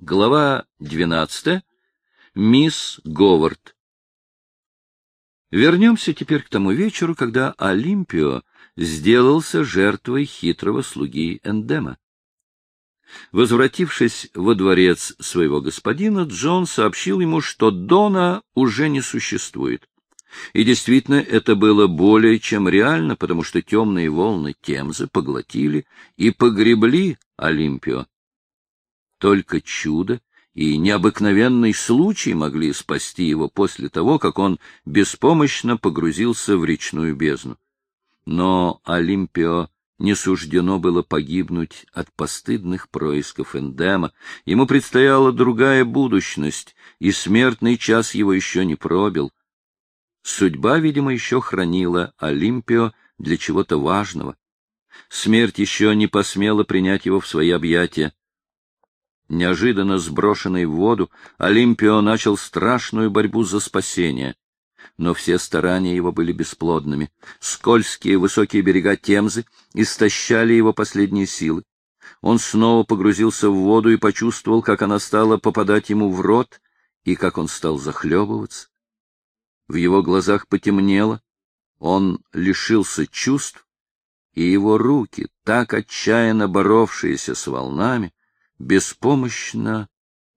Глава 12. Мисс Говард. Вернемся теперь к тому вечеру, когда Олимпио сделался жертвой хитрого слуги Эндема. Возвратившись во дворец своего господина, Джон сообщил ему, что Дона уже не существует. И действительно, это было более чем реально, потому что темные волны Темзы поглотили и погребли Олимпио. Только чудо и необыкновенный случай могли спасти его после того, как он беспомощно погрузился в речную бездну. Но Олимпио не суждено было погибнуть от постыдных происков Эндема, ему предстояла другая будущность, и смертный час его еще не пробил. Судьба, видимо, еще хранила Олимпио для чего-то важного. Смерть еще не посмела принять его в свои объятия. Неожиданно сброшенный в воду, Олимпио начал страшную борьбу за спасение. Но все старания его были бесплодными. Скользкие высокие берега Темзы истощали его последние силы. Он снова погрузился в воду и почувствовал, как она стала попадать ему в рот и как он стал захлебываться. В его глазах потемнело, он лишился чувств, и его руки, так отчаянно боровшиеся с волнами, беспомощно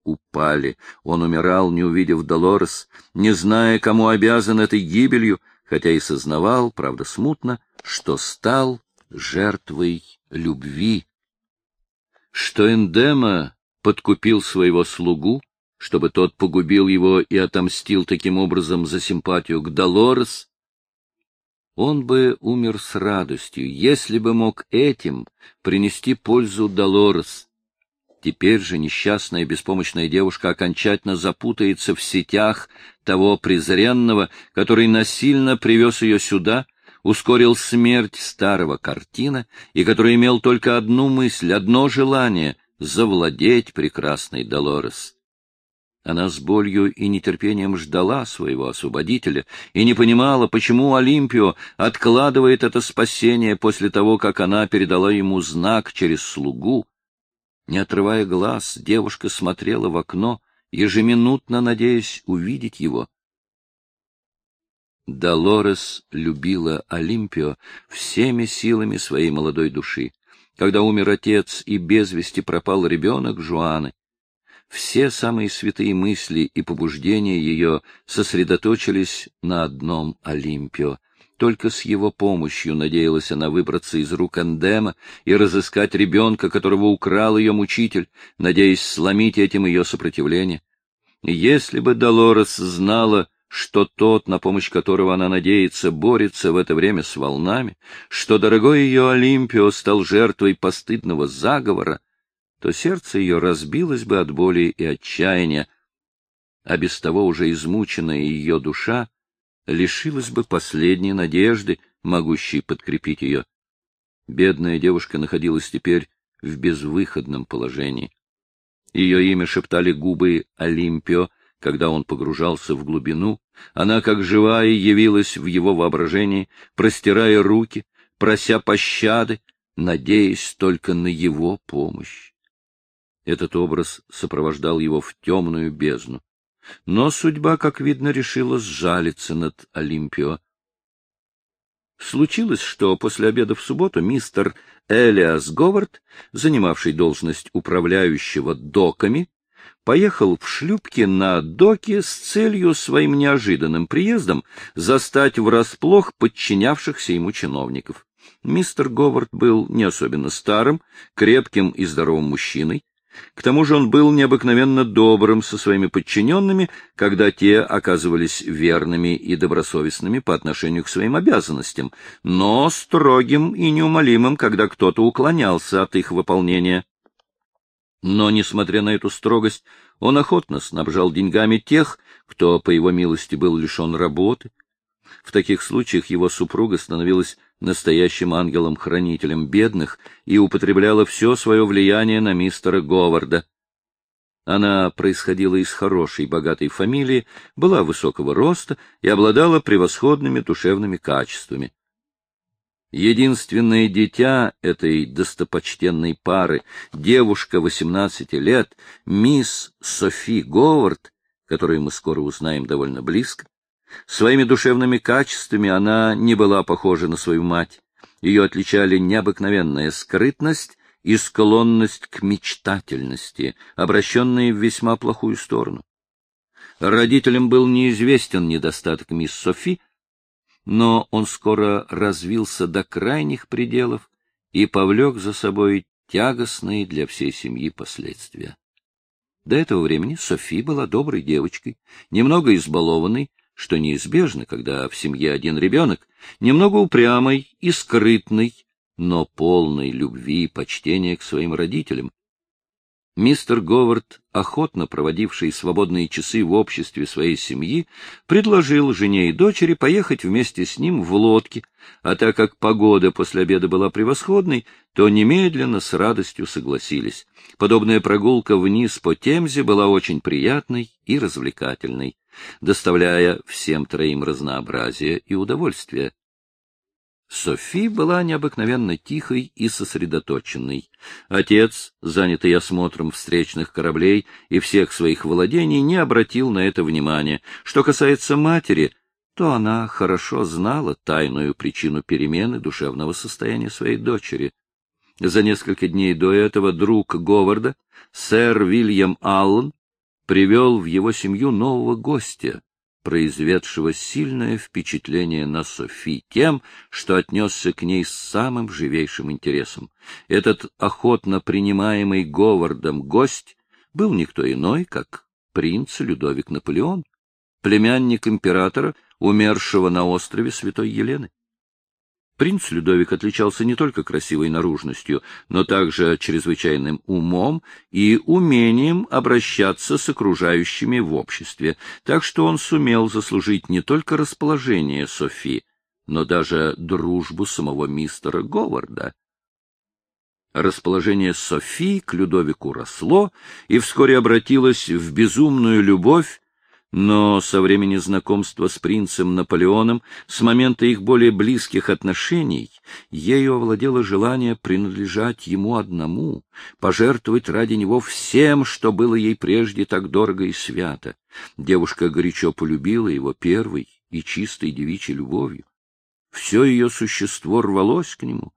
упали. Он умирал, не увидев Долорес, не зная, кому обязан этой гибелью, хотя и сознавал, правда смутно, что стал жертвой любви. Что Эндема подкупил своего слугу, чтобы тот погубил его и отомстил таким образом за симпатию к Долорес, он бы умер с радостью, если бы мог этим принести пользу Долорес. Теперь же несчастная беспомощная девушка окончательно запутается в сетях того презренного, который насильно привез ее сюда, ускорил смерть старого картина и который имел только одну мысль, одно желание — завладеть прекрасной Долорес. Она с болью и нетерпением ждала своего освободителя и не понимала, почему Олимпио откладывает это спасение после того, как она передала ему знак через слугу, не отрывая глаз, девушка смотрела в окно, ежеминутно надеясь увидеть его. Долорес любила Олимпио всеми силами своей молодой души. Когда умер отец и без вести пропал ребенок Жуаны, все самые святые мысли и побуждения ее сосредоточились на одном Олимпио, только с его помощью надеялась она выбраться из рук Эндема и разыскать ребенка, которого украл ее мучитель, надеясь сломить этим ее сопротивление. Если бы Долорес знала, что тот, на помощь которого она надеется, борется в это время с волнами, что дорогой ее Олимпио стал жертвой постыдного заговора, то сердце ее разбилось бы от боли и отчаяния, а без того уже измученная ее душа лишилась бы последней надежды, могущей подкрепить ее. Бедная девушка находилась теперь в безвыходном положении. Ее имя шептали губы Олимпио, когда он погружался в глубину. Она, как живая, явилась в его воображении, простирая руки, прося пощады, надеясь только на его помощь. Этот образ сопровождал его в темную бездну. Но судьба, как видно, решила сжалиться над Олимпио. Случилось, что после обеда в субботу мистер Элиас Говард, занимавший должность управляющего доками, поехал в шлюпке на доке с целью своим неожиданным приездом застать врасплох подчинявшихся ему чиновников. Мистер Говард был не особенно старым, крепким и здоровым мужчиной, к тому же он был необыкновенно добрым со своими подчиненными, когда те оказывались верными и добросовестными по отношению к своим обязанностям, но строгим и неумолимым, когда кто-то уклонялся от их выполнения. Но, несмотря на эту строгость, он охотно снабжал деньгами тех, кто, по его милости, был лишен работы. В таких случаях его супруга становилась настоящим ангелом-хранителем бедных и употребляла все свое влияние на мистера Говарда. Она происходила из хорошей, богатой фамилии, была высокого роста и обладала превосходными душевными качествами. Единственное дитя этой достопочтенной пары, девушка 18 лет, мисс Софи Говард, которую мы скоро узнаем довольно близко, своими душевными качествами она не была похожа на свою мать. Ее отличали необыкновенная скрытность и склонность к мечтательности, обращенные в весьма плохую сторону. Родителям был неизвестен недостаток мисс Софи, но он скоро развился до крайних пределов и повлек за собой тягостные для всей семьи последствия. До этого времени Софи была доброй девочкой, немного избалованной, что неизбежно, когда в семье один ребенок, немного упрямой и скрытной, но полной любви и почтения к своим родителям, Мистер Говард, охотно проводивший свободные часы в обществе своей семьи, предложил жене и дочери поехать вместе с ним в лодке, а так как погода после обеда была превосходной, то немедленно с радостью согласились. Подобная прогулка вниз по Темзе была очень приятной и развлекательной, доставляя всем троим разнообразие и удовольствие. Софи была необыкновенно тихой и сосредоточенной. Отец, занятый осмотром встречных кораблей и всех своих владений, не обратил на это внимания. Что касается матери, то она хорошо знала тайную причину перемены душевного состояния своей дочери. За несколько дней до этого друг Говарда, сэр Вильям Аллен, привел в его семью нового гостя, произведшего сильное впечатление на Софи тем, что отнесся к ней с самым живейшим интересом. Этот охотно принимаемый Говардом гость был никто иной, как принц Людовик Наполеон, племянник императора, умершего на острове Святой Елены. Принц Людовик отличался не только красивой наружностью, но также чрезвычайным умом и умением обращаться с окружающими в обществе, так что он сумел заслужить не только расположение Софи, но даже дружбу самого мистера Говарда. Расположение Софи к Людовику росло и вскоре обратилось в безумную любовь но со времени знакомства с принцем Наполеоном, с момента их более близких отношений, ею овладело желание принадлежать ему одному, пожертвовать ради него всем, что было ей прежде так дорого и свято. Девушка горячо полюбила его первой и чистой девичьей любовью. Все ее существо рвалось к нему,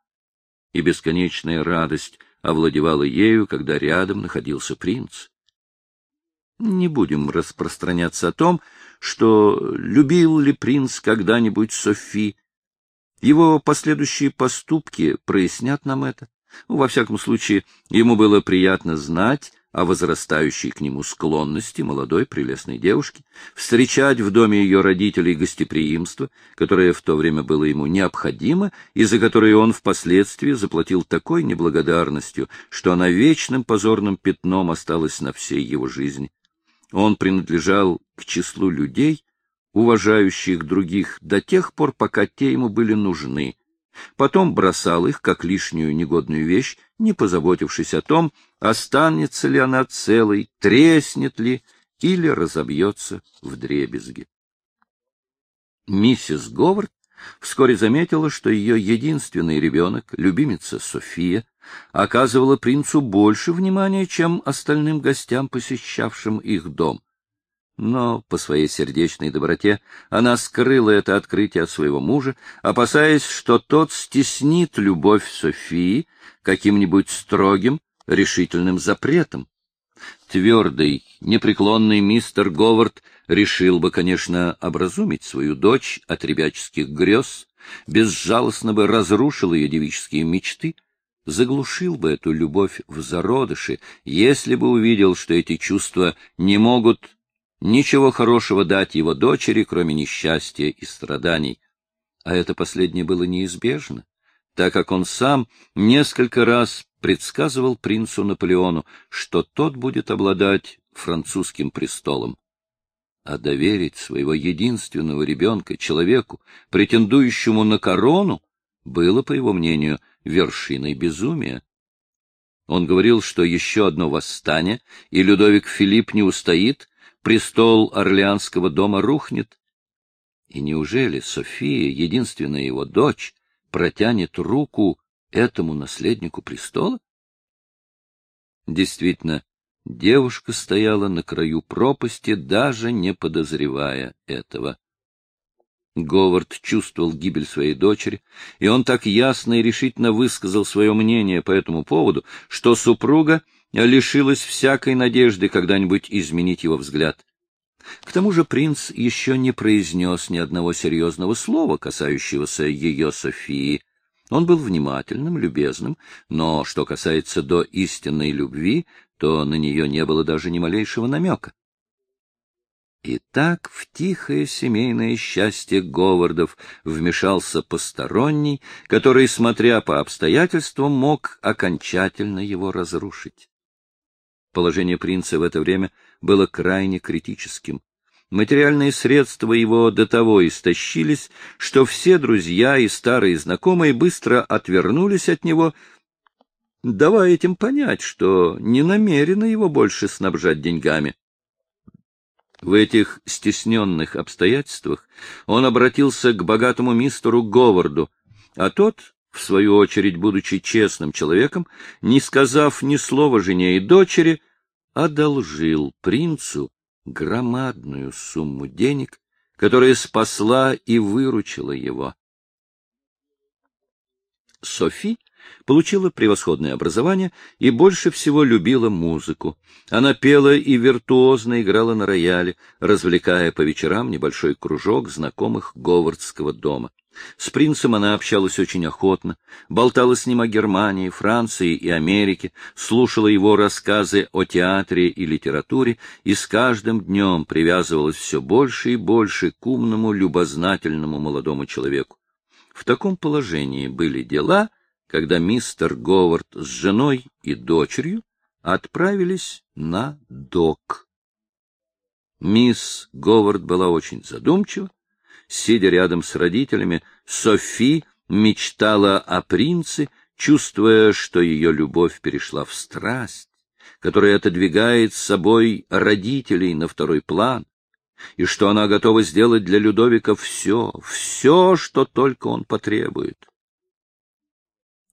и бесконечная радость овладевала ею, когда рядом находился принц. Не будем распространяться о том, что любил ли принц когда-нибудь Софи. Его последующие поступки прояснят нам это. Во всяком случае, ему было приятно знать о возрастающей к нему склонности молодой прелестной девушки, встречать в доме ее родителей гостеприимство, которое в то время было ему необходимо и за которое он впоследствии заплатил такой неблагодарностью, что она вечным позорным пятном осталась на всей его жизни. Он принадлежал к числу людей, уважающих других до тех пор, пока те ему были нужны. Потом бросал их, как лишнюю негодную вещь, не позаботившись о том, останется ли она целой, треснет ли или разобьется в дребезги. Миссис Говард вскоре заметила, что ее единственный ребенок, любимица София, оказывала принцу больше внимания, чем остальным гостям, посещавшим их дом. Но по своей сердечной доброте она скрыла это открытие от своего мужа, опасаясь, что тот стеснит любовь Софии каким-нибудь строгим, решительным запретом. Твердый, непреклонный мистер Говард решил бы, конечно, образумить свою дочь от ребяческих грез, безжалостно бы разрушил ее девические мечты, заглушил бы эту любовь в зародыше, если бы увидел, что эти чувства не могут ничего хорошего дать его дочери, кроме несчастья и страданий. А это последнее было неизбежно, так как он сам несколько раз предсказывал принцу Наполеону, что тот будет обладать французским престолом. А доверить своего единственного ребенка человеку, претендующему на корону, было, по его мнению, вершиной безумия. Он говорил, что еще одно восстание, и Людовик Филипп не устоит, престол Орлеанского дома рухнет. И неужели София, единственная его дочь, протянет руку этому наследнику престола? Действительно, девушка стояла на краю пропасти, даже не подозревая этого. Говард чувствовал гибель своей дочери, и он так ясно и решительно высказал свое мнение по этому поводу, что супруга лишилась всякой надежды когда-нибудь изменить его взгляд. К тому же принц еще не произнес ни одного серьезного слова, касающегося ее Софии. Он был внимательным, любезным, но что касается до истинной любви, то на нее не было даже ни малейшего намека. И так в тихое семейное счастье Говардов вмешался посторонний, который, смотря по обстоятельствам, мог окончательно его разрушить. Положение принца в это время было крайне критическим. Материальные средства его до того истощились, что все друзья и старые знакомые быстро отвернулись от него, давая этим понять, что не намерены его больше снабжать деньгами. В этих стесненных обстоятельствах он обратился к богатому мистеру Говарду, а тот, в свою очередь, будучи честным человеком, не сказав ни слова жене и дочери, одолжил принцу громадную сумму денег, которая спасла и выручила его. Софи получила превосходное образование и больше всего любила музыку. Она пела и виртуозно играла на рояле, развлекая по вечерам небольшой кружок знакомых Говардского дома. С принцем она общалась очень охотно, болтала с ним о Германии, Франции и Америке, слушала его рассказы о театре и литературе и с каждым днем привязывалась все больше и больше к умному, любознательному молодому человеку. В таком положении были дела — когда мистер Говард с женой и дочерью отправились на док. Мисс Говард была очень задумчива. Сидя рядом с родителями, Софи мечтала о принце, чувствуя, что ее любовь перешла в страсть, которая отодвигает с собой родителей на второй план, и что она готова сделать для Людовика все, все, что только он потребует.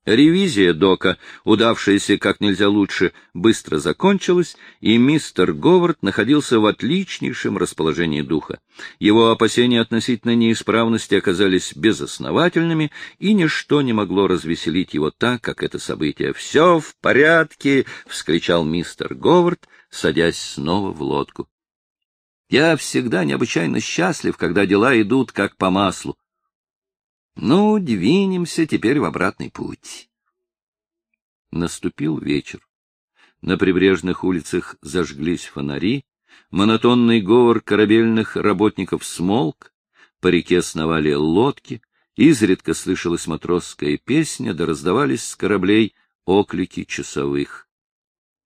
Ревизия дока, удавшаяся как нельзя лучше, быстро закончилась, и мистер Говард находился в отличнейшем расположении духа. Его опасения относительно неисправности оказались безосновательными, и ничто не могло развеселить его так, как это событие. «Все в порядке!» — вскричал мистер Говард, садясь снова в лодку. «Я всегда необычайно счастлив, когда дела идут как по маслу. Ну, двинемся теперь в обратный путь. Наступил вечер. На прибрежных улицах зажглись фонари, монотонный говор корабельных работников смолк, по реке сновали лодки, изредка слышалась матросская песня, да раздавались с кораблей оклики часовых.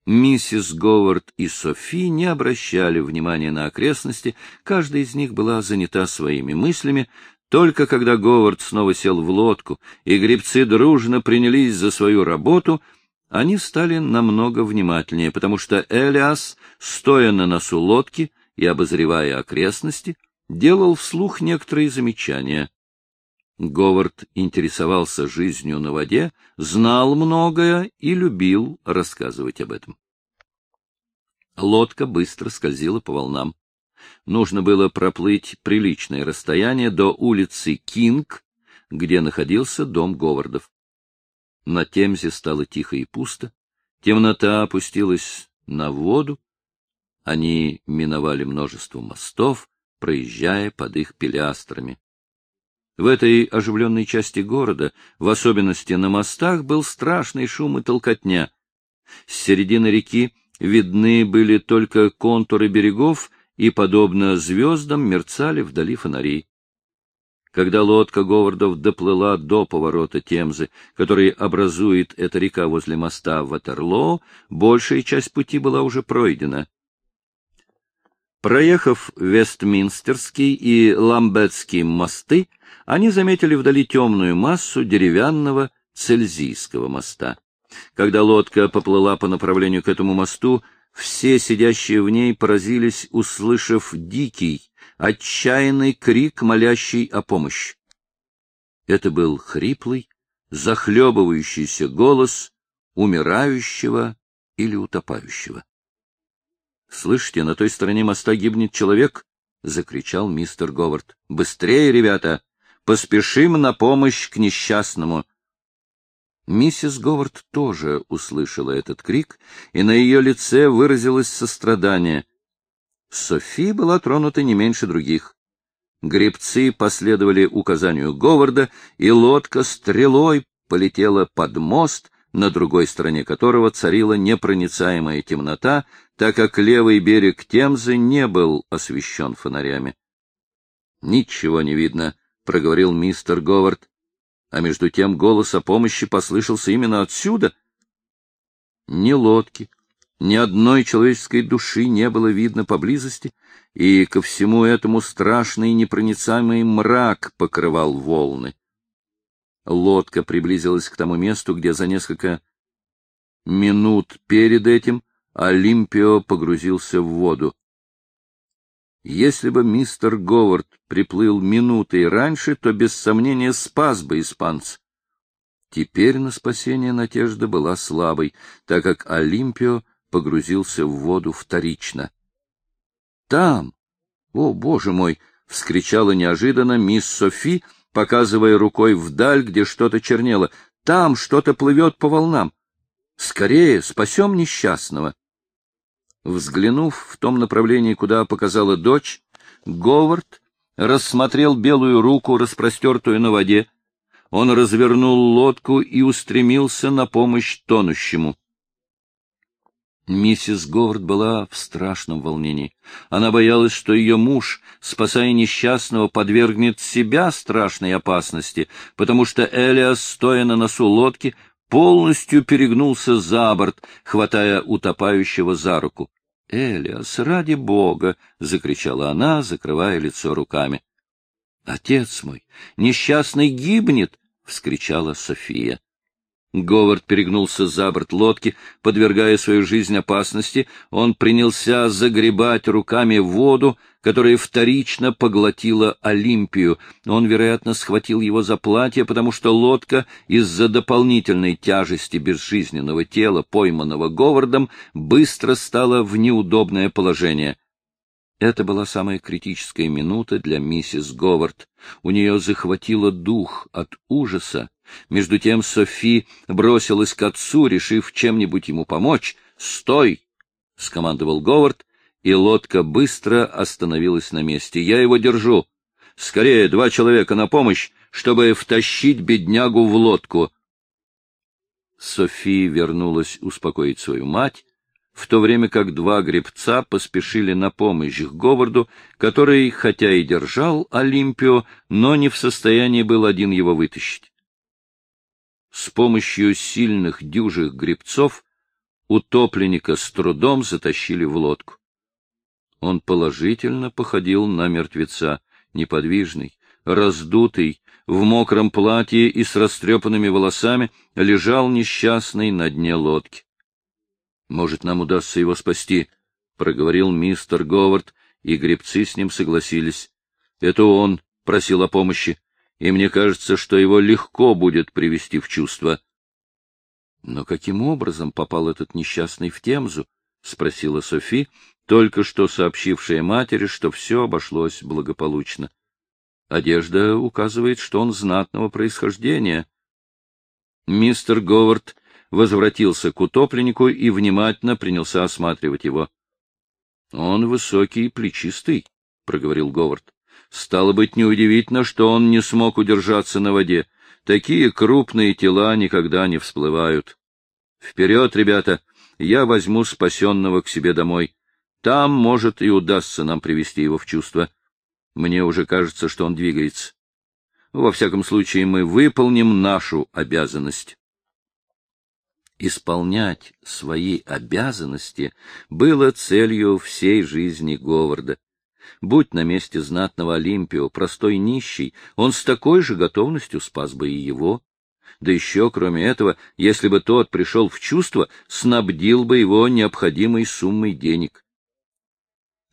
Миссис Говард и Софи не обращали внимания на окрестности, каждая из них была занята своими мыслями, только когда Говард снова сел в лодку, и гребцы дружно принялись за свою работу, они стали намного внимательнее, потому что Элиас, стоя на носу лодки и обозревая окрестности, делал вслух некоторые замечания. Говард интересовался жизнью на воде, знал многое и любил рассказывать об этом. Лодка быстро скользила по волнам нужно было проплыть приличное расстояние до улицы Кинг, где находился дом Говардов. На Темзе стало тихо и пусто, темнота опустилась на воду, они миновали множество мостов, проезжая под их пилястрами. В этой оживленной части города, в особенности на мостах, был страшный шум и толкотня. С середины реки видны были только контуры берегов и, подобно звездам, мерцали вдали фонари. Когда лодка Говардов доплыла до поворота Темзы, который образует эта река возле моста Ватерлоо, большая часть пути была уже пройдена. Проехав Вестминстерский и Ламбетский мосты, они заметили вдали темную массу деревянного Цельзийского моста. Когда лодка поплыла по направлению к этому мосту, все сидящие в ней поразились, услышав дикий, отчаянный крик, молящий о помощи. Это был хриплый, захлебывающийся голос умирающего или утопающего. — Слышите, на той стороне моста гибнет человек? — закричал мистер Говард. — Быстрее, ребята! Поспешим на помощь к несчастному! Миссис Говард тоже услышала этот крик, и на ее лице выразилось сострадание. Софи была тронута не меньше других. Гребцы последовали указанию Говарда, и лодка стрелой полетела под мост, на другой стороне которого царила непроницаемая темнота, так как левый берег Темзы не был освещен фонарями. — Ничего не видно, — проговорил мистер Говард. А между тем голос о помощи послышался именно отсюда. Ни лодки, ни одной человеческой души не было видно поблизости, и ко всему этому страшный непроницаемый мрак покрывал волны. Лодка приблизилась к тому месту, где за несколько минут перед этим Олимпио погрузился в воду. Если бы мистер Говард приплыл минутой раньше, то без сомнения спас бы испанца. Теперь на спасение надежда была слабой, так как Олимпио погрузился в воду вторично. Там! О, боже мой! — вскричала неожиданно мисс Софи, показывая рукой вдаль, где что-то чернело. Там что-то плывет по волнам. Скорее, спасем несчастного. Взглянув в том направлении, куда показала дочь, Говард рассмотрел белую руку, распростертую на воде. Он развернул лодку и устремился на помощь тонущему. Миссис Говард была в страшном волнении. Она боялась, что ее муж, спасая несчастного, подвергнет себя страшной опасности, потому что Элиас, стоя на носу лодки, полностью перегнулся за борт, хватая утопающего за руку. — Элиас, ради бога! — закричала она, закрывая лицо руками. — Отец мой, несчастный гибнет! — вскричала София. Говард перегнулся за борт лодки, подвергая свою жизнь опасности. Он принялся загребать руками воду, которая вторично поглотила Олимпию. Он, вероятно, схватил его за платье, потому что лодка из-за дополнительной тяжести безжизненного тела, пойманного Говардом, быстро стала в неудобное положение. Это была самая критическая минута для миссис Говард. У нее захватило дух от ужаса. Между тем Софи бросилась к отцу, решив чем-нибудь ему помочь. «Стой!» — скомандовал Говард, и лодка быстро остановилась на месте. «Я его держу! Скорее, два человека на помощь, чтобы втащить беднягу в лодку!» Софи вернулась успокоить свою мать, в то время как два гребца поспешили на помощь к Говарду, который, хотя и держал Олимпио, но не в состоянии был один его вытащить. С помощью сильных дюжих гребцов утопленника с трудом затащили в лодку. Он положительно походил на мертвеца, неподвижный, раздутый, в мокром платье и с растрепанными волосами лежал несчастный на дне лодки. Может, нам удастся его спасти, — проговорил мистер Говард, и гребцы с ним согласились. Это он просил о помощи, и мне кажется, что его легко будет привести в чувство. — Но каким образом попал этот несчастный в Темзу? — спросила Софи, только что сообщившая матери, что все обошлось благополучно. Одежда указывает, что он знатного происхождения. Мистер Говард возвратился к утопленнику и внимательно принялся осматривать его. — Он высокий и плечистый, — проговорил Говард. — Стало быть, неудивительно, что он не смог удержаться на воде. Такие крупные тела никогда не всплывают. Вперед, ребята! Я возьму спасенного к себе домой. Там, может, и удастся нам привести его в чувство. Мне уже кажется, что он двигается. Во всяком случае, мы выполним нашу обязанность исполнять свои обязанности было целью всей жизни Говарда. Будь на месте знатного Олимпио простой нищий, он с такой же готовностью спас бы и его. Да еще, кроме этого, если бы тот пришел в чувство, снабдил бы его необходимой суммой денег.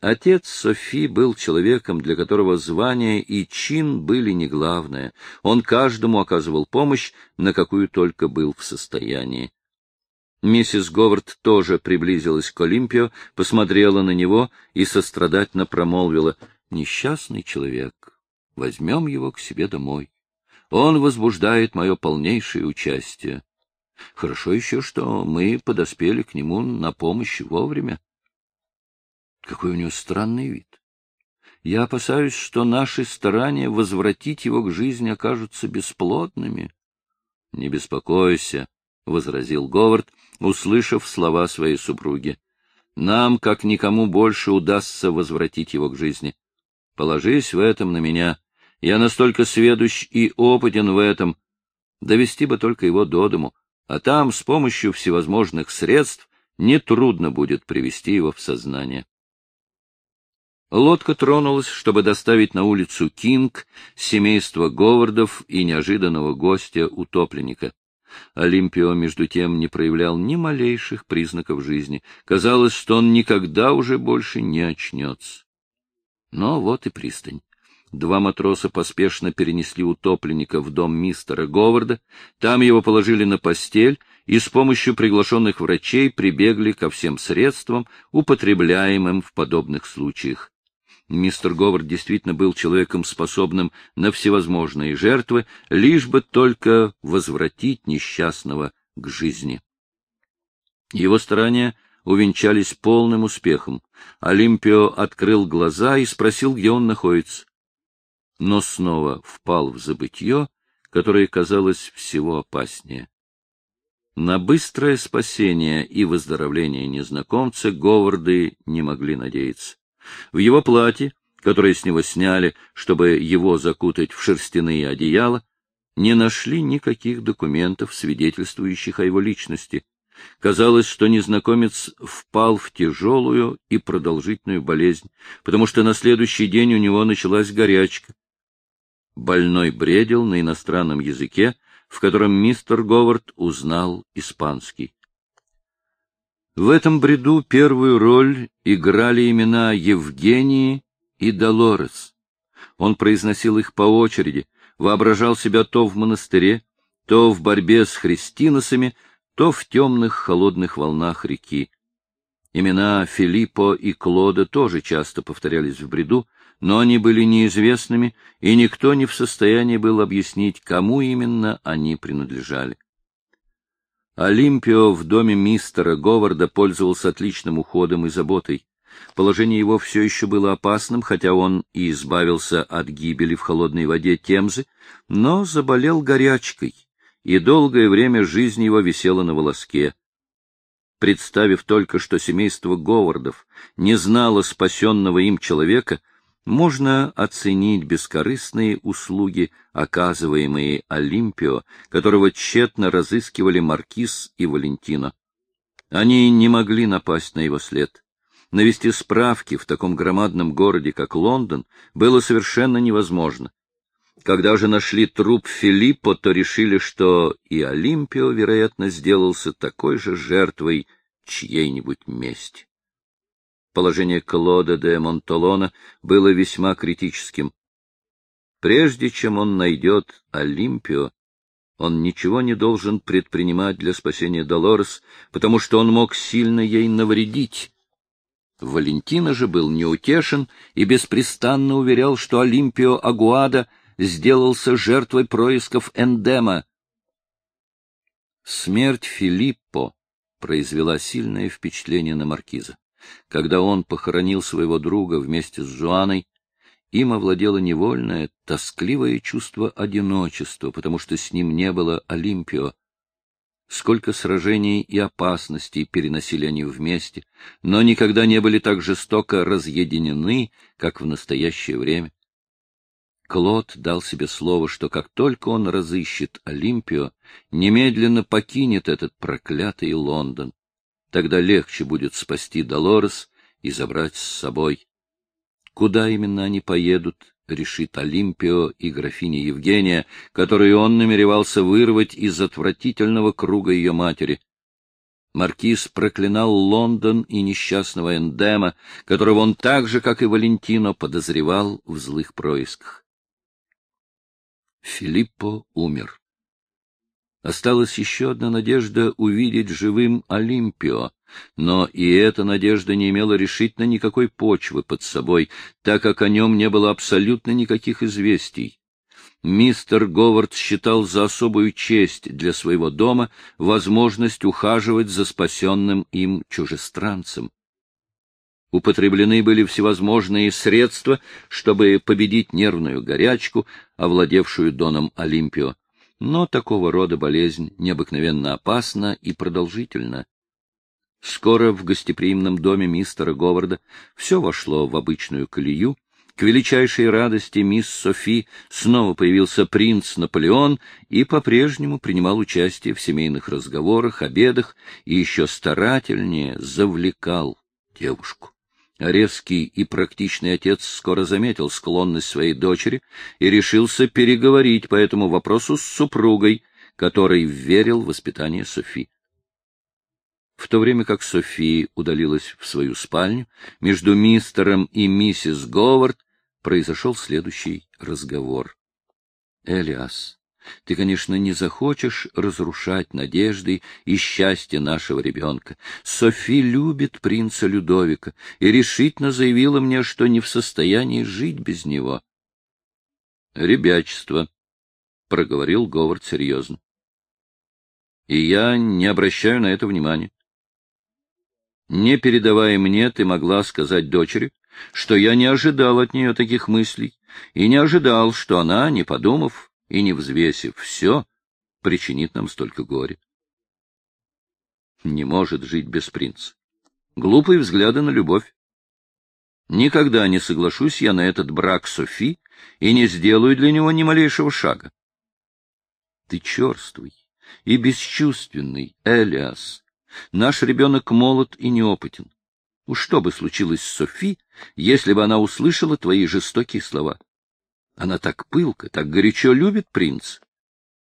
Отец Софи был человеком, для которого звание и чин были не главное. Он каждому оказывал помощь, на какую только был в состоянии. Миссис Говард тоже приблизилась к Олимпио, посмотрела на него и сострадательно промолвила. — Несчастный человек. Возьмем его к себе домой. Он возбуждает мое полнейшее участие. Хорошо еще, что мы подоспели к нему на помощь вовремя. Какой у него странный вид. Я опасаюсь, что наши старания возвратить его к жизни окажутся бесплодными. — Не беспокойся, — возразил Говард, услышав слова своей супруги. — Нам, как никому больше, удастся возвратить его к жизни. Положись в этом на меня. Я настолько сведущ и опытен в этом. Довести бы только его до дому, а там с помощью всевозможных средств нетрудно будет привести его в сознание. Лодка тронулась, чтобы доставить на улицу Кинг семейство Говардов и неожиданного гостя утопленника. Олимпио, между тем, не проявлял ни малейших признаков жизни. Казалось, что он никогда уже больше не очнется. Но вот и пристань. Два матроса поспешно перенесли утопленника в дом мистера Говарда, там его положили на постель и с помощью приглашенных врачей прибегли ко всем средствам, употребляемым в подобных случаях. Мистер Говард действительно был человеком, способным на всевозможные жертвы, лишь бы только возвратить несчастного к жизни. Его старания увенчались полным успехом. Олимпио открыл глаза и спросил, где он находится. Но снова впал в забытье, которое казалось всего опаснее. На быстрое спасение и выздоровление незнакомца Говарды не могли надеяться. В его платье, которое с него сняли, чтобы его закутать в шерстяные одеяла, не нашли никаких документов, свидетельствующих о его личности. Казалось, что незнакомец впал в тяжелую и продолжительную болезнь, потому что на следующий день у него началась горячка. Больной бредил на иностранном языке, в котором мистер Говард узнал испанский. В этом бреду первую роль играли имена Евгении и Долорес. Он произносил их по очереди, воображал себя то в монастыре, то в борьбе с христиносами, то в темных холодных волнах реки. Имена Филиппо и Клода тоже часто повторялись в бреду, но они были неизвестными, и никто не в состоянии был объяснить, кому именно они принадлежали. Олимпио в доме мистера Говарда пользовался отличным уходом и заботой. Положение его все еще было опасным, хотя он и избавился от гибели в холодной воде Темзы, но заболел горячкой, и долгое время жизнь его висела на волоске. Представив только, что семейство Говардов не знало спасенного им человека, можно оценить бескорыстные услуги, оказываемые Олимпио, которого тщетно разыскивали Маркиз и Валентино. Они не могли напасть на его след. Навести справки в таком громадном городе, как Лондон, было совершенно невозможно. Когда же нашли труп Филиппо, то решили, что и Олимпио, вероятно, сделался такой же жертвой чьей-нибудь мести. Положение Клода де Монтолона было весьма критическим. Прежде чем он найдет Олимпио, он ничего не должен предпринимать для спасения Долорес, потому что он мог сильно ей навредить. Валентина же был неутешен и беспрестанно уверял, что Олимпио Агуада сделался жертвой происков Эндема. Смерть Филиппо произвела сильное впечатление на маркиза. Когда он похоронил своего друга вместе с Жуаной, им овладело невольное, тоскливое чувство одиночества, потому что с ним не было Олимпио. Сколько сражений и опасностей переносили они вместе, но никогда не были так жестоко разъединены, как в настоящее время. Клод дал себе слово, что как только он разыщет Олимпио, немедленно покинет этот проклятый Лондон. Тогда легче будет спасти Долорес и забрать с собой. Куда именно они поедут, решит Олимпио и графиня Евгения, которую он намеревался вырвать из отвратительного круга ее матери. Маркиз проклинал Лондон и несчастного Эндема, которого он так же, как и Валентино, подозревал в злых происках. Филиппо умер. Осталась еще одна надежда увидеть живым Олимпио, но и эта надежда не имела решительно никакой почвы под собой, так как о нем не было абсолютно никаких известий мистер Говард считал за особую честь для своего дома возможность ухаживать за спасенным им чужестранцем. Употреблены были всевозможные средства, чтобы победить нервную горячку, овладевшую доном Олимпио. Но такого рода болезнь необыкновенно опасна и продолжительна. Скоро в гостеприимном доме мистера Говарда все вошло в обычную колею, к величайшей радости мисс Софи снова появился принц Наполеон и по-прежнему принимал участие в семейных разговорах, обедах и еще старательнее завлекал девушку. Резкий и практичный отец скоро заметил склонность своей дочери и решился переговорить по этому вопросу с супругой, которой верил в воспитание Софи. В то время как София удалилась в свою спальню, между мистером и миссис Говард произошел следующий разговор. — Элиас, ты, конечно, не захочешь разрушать надежды и счастье нашего ребенка. Софи любит принца Людовика и решительно заявила мне, что не в состоянии жить без него. — Ребячество, — проговорил Говард серьезно. — И я не обращаю на это внимания. Не передавая мне, ты могла сказать дочери, что я не ожидал от нее таких мыслей и не ожидал, что она, не подумав и не взвесив все, причинит нам столько горя. Не может жить без принца. Глупые взгляды на любовь. Никогда не соглашусь я на этот брак Софи и не сделаю для него ни малейшего шага. Ты черствый и бесчувственный, Элиас. Наш ребенок молод и неопытен. Уж что бы случилось с Софи, если бы она услышала твои жестокие слова? Она так пылко, так горячо любит принца.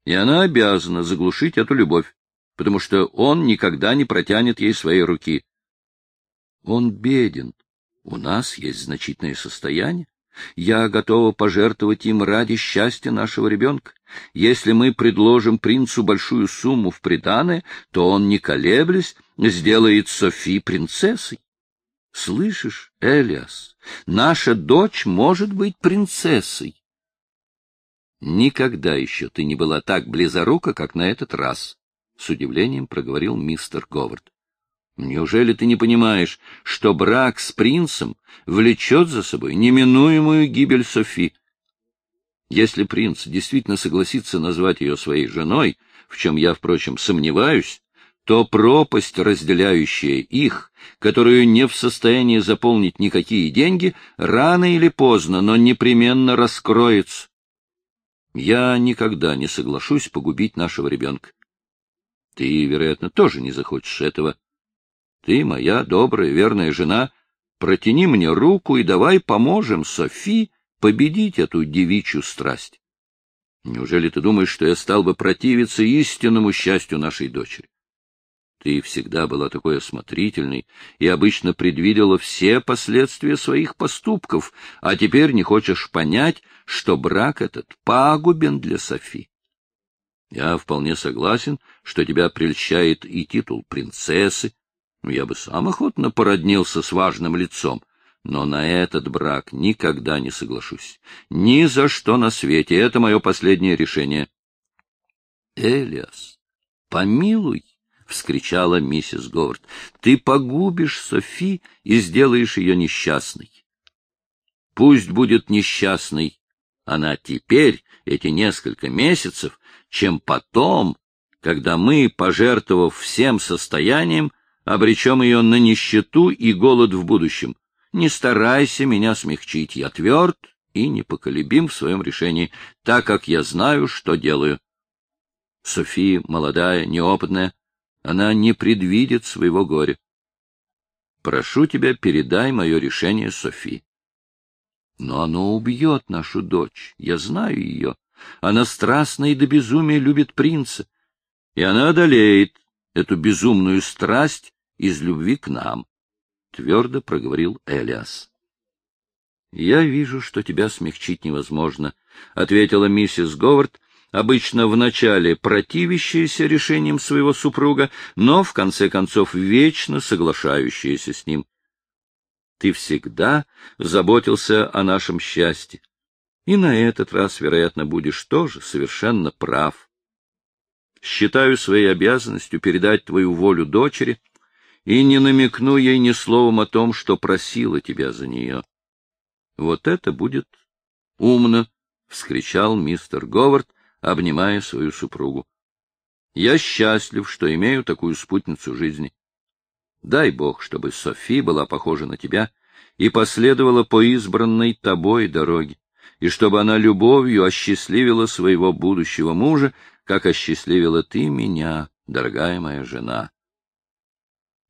И она обязана заглушить эту любовь, потому что он никогда не протянет ей своей руки. Он беден. У нас есть значительное состояние. Я готова пожертвовать им ради счастья нашего ребенка. Если мы предложим принцу большую сумму в приданое, то он, не колеблясь, сделает Софи принцессой. Слышишь, Элиас, наша дочь может быть принцессой. Никогда еще ты не была так близорука, как на этот раз, — с удивлением проговорил мистер Говард. Неужели ты не понимаешь, что брак с принцем влечет за собой неминуемую гибель Софи? Если принц действительно согласится назвать ее своей женой, в чем я, впрочем, сомневаюсь, то пропасть, разделяющая их, которую не в состоянии заполнить никакие деньги, рано или поздно, но непременно раскроется. Я никогда не соглашусь погубить нашего ребенка. Ты, вероятно, тоже не захочешь этого. Ты, моя добрая, верная жена, протяни мне руку и давай поможем Софи победить эту девичью страсть. Неужели ты думаешь, что я стал бы противиться истинному счастью нашей дочери? Ты всегда была такой осмотрительной и обычно предвидела все последствия своих поступков, а теперь не хочешь понять, что брак этот пагубен для Софи. Я вполне согласен, что тебя прельщает и титул принцессы. Я бы сам охотно породнился с важным лицом, но на этот брак никогда не соглашусь. Ни за что на свете. Это мое последнее решение. Элиас, помилуй вскричала миссис Говард. — Ты погубишь Софи и сделаешь ее несчастной. Пусть будет несчастной она теперь, эти несколько месяцев, чем потом, когда мы, пожертвовав всем состоянием, обречем ее на нищету и голод в будущем. Не старайся меня смягчить, я тверд и непоколебим в своем решении, так как я знаю, что делаю. София, молодая, неопытная, она не предвидит своего горя. Прошу тебя, передай мое решение Софи. Но оно убьет нашу дочь, я знаю ее. Она страстно и до безумия любит принца, и она одолеет, эту безумную страсть из любви к нам, — твердо проговорил Элиас. — Я вижу, что тебя смягчить невозможно, — ответила миссис Говард, обычно вначале противящаяся решениям своего супруга, но в конце концов вечно соглашающаяся с ним. Ты всегда заботился о нашем счастье, и на этот раз, вероятно, будешь тоже совершенно прав. Считаю своей обязанностью передать твою волю дочери и не намекну ей ни словом о том, что просила тебя за нее. Вот это будет умно, — вскричал мистер Говард, обнимая свою супругу. Я счастлив, что имею такую спутницу жизни. Дай Бог, чтобы Софи была похожа на тебя и последовала по избранной тобой дороге, и чтобы она любовью осчастливила своего будущего мужа, как осчастливила ты меня, дорогая моя жена.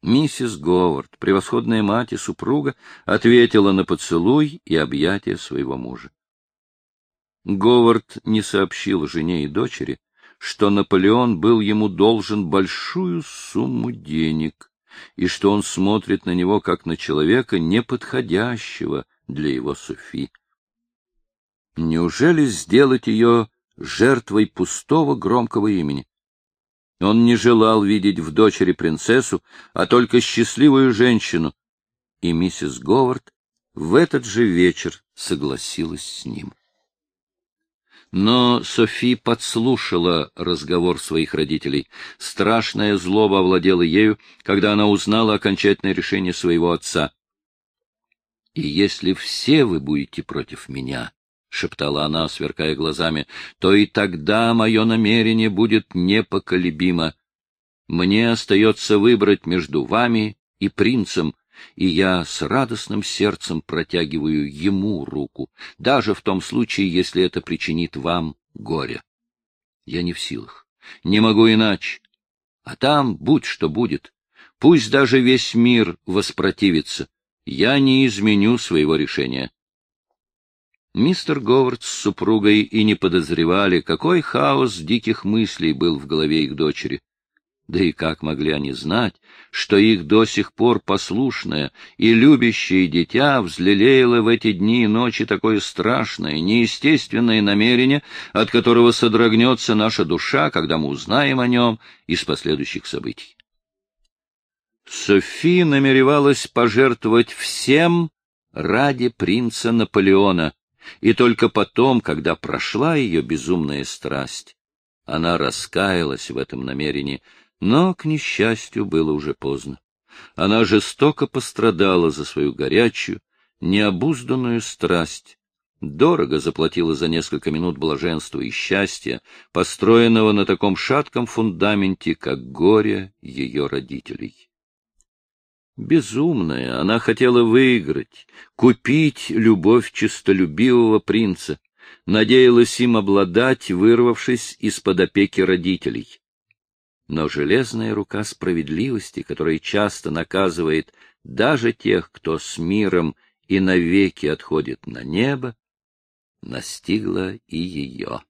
Миссис Говард, превосходная мать и супруга, ответила на поцелуй и объятия своего мужа. Говард не сообщил жене и дочери, что Наполеон был ему должен большую сумму денег, и что он смотрит на него как на человека, неподходящего для его Софи. Неужели сделать ее жертвой пустого громкого имени? Он не желал видеть в дочери принцессу, а только счастливую женщину, и миссис Говард в этот же вечер согласилась с ним. Но Софи подслушала разговор своих родителей. Страшная злоба овладела ею, когда она узнала окончательное решение своего отца. «И если все вы будете против меня, — шептала она, сверкая глазами, — то и тогда мое намерение будет непоколебимо. Мне остается выбрать между вами и принцем, и я с радостным сердцем протягиваю ему руку, даже в том случае, если это причинит вам горе. Я не в силах, не могу иначе. А там будь что будет. Пусть даже весь мир воспротивится, я не изменю своего решения. Мистер Говард с супругой и не подозревали, какой хаос диких мыслей был в голове их дочери. Да и как могли они знать, что их до сих пор послушное и любящее дитя взлелеяло в эти дни и ночи такое страшное, неестественное намерение, от которого содрогнется наша душа, когда мы узнаем о нем из последующих событий. Софи намеревалась пожертвовать всем ради принца Наполеона, и только потом, когда прошла ее безумная страсть, она раскаялась в этом намерении, но, к несчастью, было уже поздно. Она жестоко пострадала за свою горячую, необузданную страсть, дорого заплатила за несколько минут блаженства и счастья, построенного на таком шатком фундаменте, как горе ее родителей. Безумная, она хотела выиграть, купить любовь честолюбивого принца, надеялась им обладать, вырвавшись из-под опеки родителей. Но железная рука справедливости, которая часто наказывает даже тех, кто с миром и навеки отходит на небо, настигла и ее.